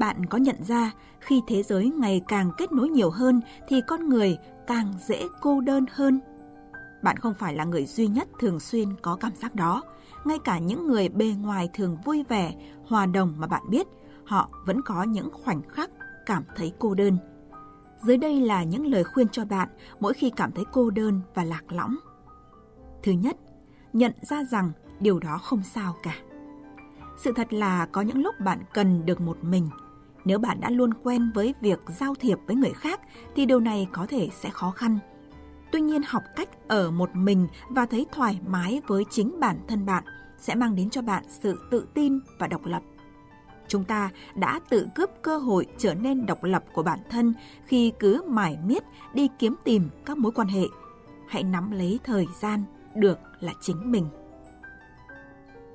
Bạn có nhận ra khi thế giới ngày càng kết nối nhiều hơn thì con người càng dễ cô đơn hơn? Bạn không phải là người duy nhất thường xuyên có cảm giác đó. Ngay cả những người bề ngoài thường vui vẻ, hòa đồng mà bạn biết, họ vẫn có những khoảnh khắc cảm thấy cô đơn. Dưới đây là những lời khuyên cho bạn mỗi khi cảm thấy cô đơn và lạc lõng. Thứ nhất, nhận ra rằng điều đó không sao cả. Sự thật là có những lúc bạn cần được một mình. Nếu bạn đã luôn quen với việc giao thiệp với người khác thì điều này có thể sẽ khó khăn. Tuy nhiên học cách ở một mình và thấy thoải mái với chính bản thân bạn sẽ mang đến cho bạn sự tự tin và độc lập. Chúng ta đã tự cướp cơ hội trở nên độc lập của bản thân khi cứ mải miết đi kiếm tìm các mối quan hệ. Hãy nắm lấy thời gian được là chính mình.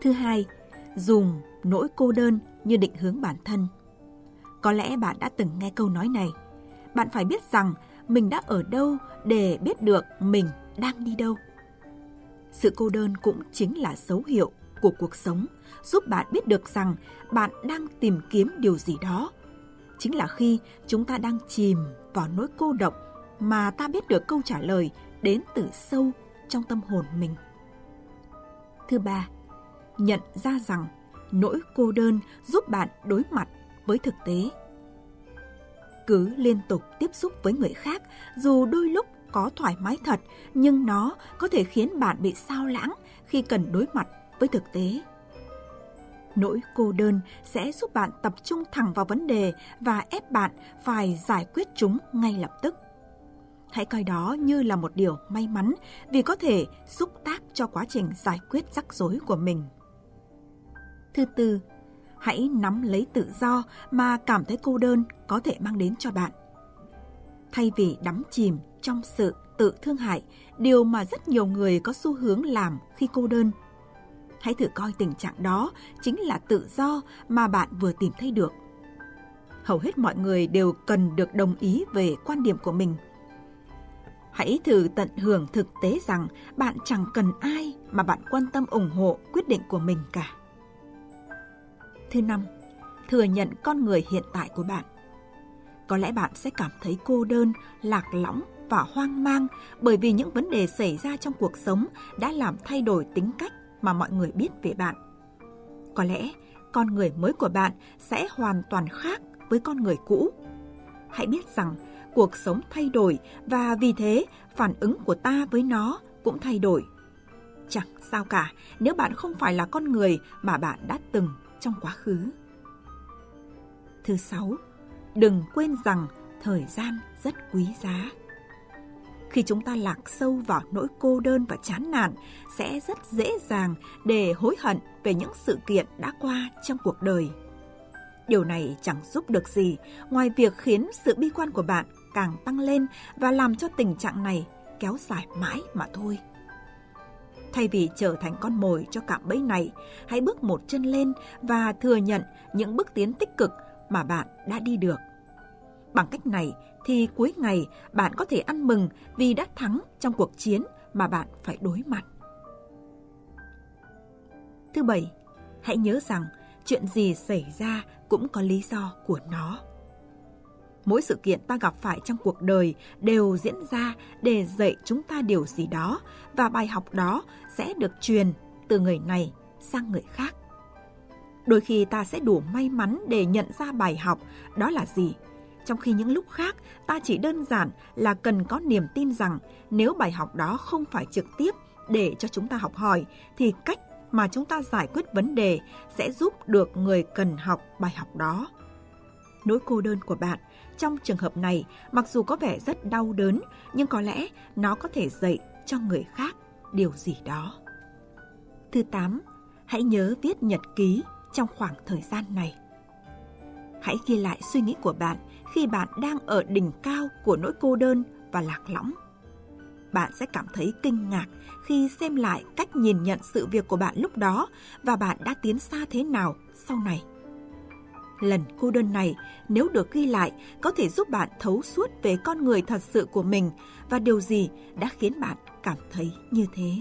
Thứ hai, dùng nỗi cô đơn như định hướng bản thân. Có lẽ bạn đã từng nghe câu nói này. Bạn phải biết rằng mình đã ở đâu để biết được mình đang đi đâu. Sự cô đơn cũng chính là dấu hiệu của cuộc sống, giúp bạn biết được rằng bạn đang tìm kiếm điều gì đó. Chính là khi chúng ta đang chìm vào nỗi cô độc mà ta biết được câu trả lời đến từ sâu trong tâm hồn mình. Thứ ba, nhận ra rằng nỗi cô đơn giúp bạn đối mặt với thực tế. Cứ liên tục tiếp xúc với người khác, dù đôi lúc có thoải mái thật, nhưng nó có thể khiến bạn bị sao lãng khi cần đối mặt với thực tế. Nỗi cô đơn sẽ giúp bạn tập trung thẳng vào vấn đề và ép bạn phải giải quyết chúng ngay lập tức. Hãy coi đó như là một điều may mắn vì có thể xúc tác cho quá trình giải quyết rắc rối của mình. Thứ tư, hãy nắm lấy tự do mà cảm thấy cô đơn có thể mang đến cho bạn. Thay vì đắm chìm trong sự tự thương hại, điều mà rất nhiều người có xu hướng làm khi cô đơn. Hãy thử coi tình trạng đó chính là tự do mà bạn vừa tìm thấy được. Hầu hết mọi người đều cần được đồng ý về quan điểm của mình. Hãy thử tận hưởng thực tế rằng bạn chẳng cần ai mà bạn quan tâm ủng hộ quyết định của mình cả. Thứ năm, thừa nhận con người hiện tại của bạn. Có lẽ bạn sẽ cảm thấy cô đơn, lạc lõng và hoang mang bởi vì những vấn đề xảy ra trong cuộc sống đã làm thay đổi tính cách mà mọi người biết về bạn. Có lẽ con người mới của bạn sẽ hoàn toàn khác với con người cũ. Hãy biết rằng cuộc sống thay đổi và vì thế phản ứng của ta với nó cũng thay đổi. Chẳng sao cả nếu bạn không phải là con người mà bạn đã từng trong quá khứ. Thứ sáu, đừng quên rằng thời gian rất quý giá. Khi chúng ta lạc sâu vào nỗi cô đơn và chán nản, sẽ rất dễ dàng để hối hận về những sự kiện đã qua trong cuộc đời. Điều này chẳng giúp được gì ngoài việc khiến sự bi quan của bạn càng tăng lên và làm cho tình trạng này kéo dài mãi mà thôi. Thay vì trở thành con mồi cho cạm bẫy này, hãy bước một chân lên và thừa nhận những bước tiến tích cực mà bạn đã đi được. Bằng cách này thì cuối ngày bạn có thể ăn mừng vì đã thắng trong cuộc chiến mà bạn phải đối mặt. Thứ bảy, hãy nhớ rằng chuyện gì xảy ra cũng có lý do của nó. Mỗi sự kiện ta gặp phải trong cuộc đời đều diễn ra để dạy chúng ta điều gì đó và bài học đó sẽ được truyền từ người này sang người khác. Đôi khi ta sẽ đủ may mắn để nhận ra bài học đó là gì, trong khi những lúc khác ta chỉ đơn giản là cần có niềm tin rằng nếu bài học đó không phải trực tiếp để cho chúng ta học hỏi thì cách mà chúng ta giải quyết vấn đề sẽ giúp được người cần học bài học đó. Nỗi cô đơn của bạn trong trường hợp này, mặc dù có vẻ rất đau đớn, nhưng có lẽ nó có thể dạy cho người khác điều gì đó. Thứ 8. Hãy nhớ viết nhật ký trong khoảng thời gian này. Hãy ghi lại suy nghĩ của bạn khi bạn đang ở đỉnh cao của nỗi cô đơn và lạc lõng. Bạn sẽ cảm thấy kinh ngạc khi xem lại cách nhìn nhận sự việc của bạn lúc đó và bạn đã tiến xa thế nào sau này. Lần cô đơn này, nếu được ghi lại, có thể giúp bạn thấu suốt về con người thật sự của mình và điều gì đã khiến bạn cảm thấy như thế.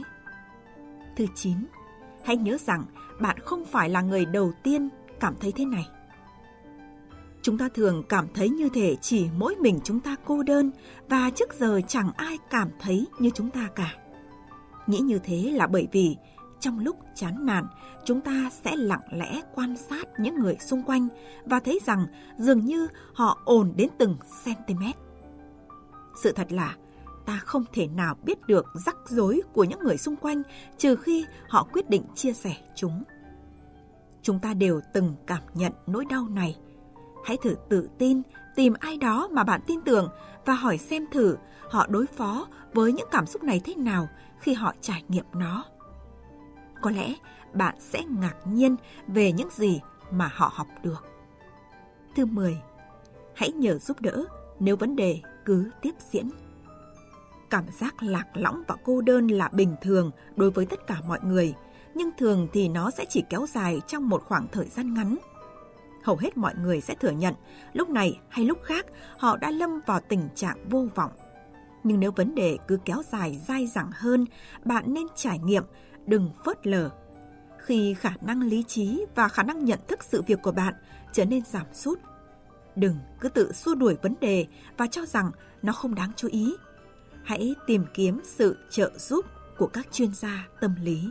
Thứ 9. Hãy nhớ rằng bạn không phải là người đầu tiên cảm thấy thế này. Chúng ta thường cảm thấy như thể chỉ mỗi mình chúng ta cô đơn và trước giờ chẳng ai cảm thấy như chúng ta cả. Nghĩ như thế là bởi vì trong lúc chán nản, chúng ta sẽ lặng lẽ quan sát những người xung quanh và thấy rằng dường như họ ổn đến từng cm. Sự thật là ta không thể nào biết được rắc rối của những người xung quanh trừ khi họ quyết định chia sẻ chúng. Chúng ta đều từng cảm nhận nỗi đau này. Hãy thử tự tin, tìm ai đó mà bạn tin tưởng và hỏi xem thử họ đối phó với những cảm xúc này thế nào khi họ trải nghiệm nó. Có lẽ bạn sẽ ngạc nhiên về những gì mà họ học được. Thứ 10. Hãy nhờ giúp đỡ nếu vấn đề cứ tiếp diễn. Cảm giác lạc lõng và cô đơn là bình thường đối với tất cả mọi người, nhưng thường thì nó sẽ chỉ kéo dài trong một khoảng thời gian ngắn. Hầu hết mọi người sẽ thừa nhận, lúc này hay lúc khác họ đã lâm vào tình trạng vô vọng. Nhưng nếu vấn đề cứ kéo dài dai dẳng hơn, bạn nên trải nghiệm, đừng phớt lờ. Khi khả năng lý trí và khả năng nhận thức sự việc của bạn trở nên giảm sút, đừng cứ tự xua đuổi vấn đề và cho rằng nó không đáng chú ý hãy tìm kiếm sự trợ giúp của các chuyên gia tâm lý.